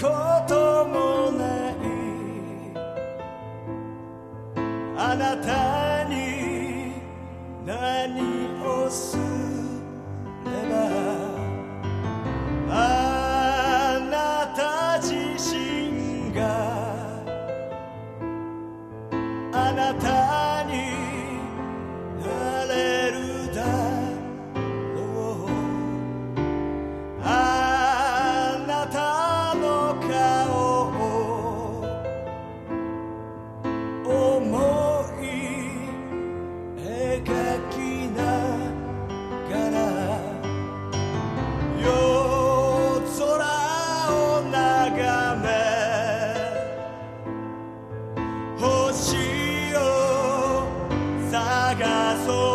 こともない。あなたに何をすればあなた自身が corazón.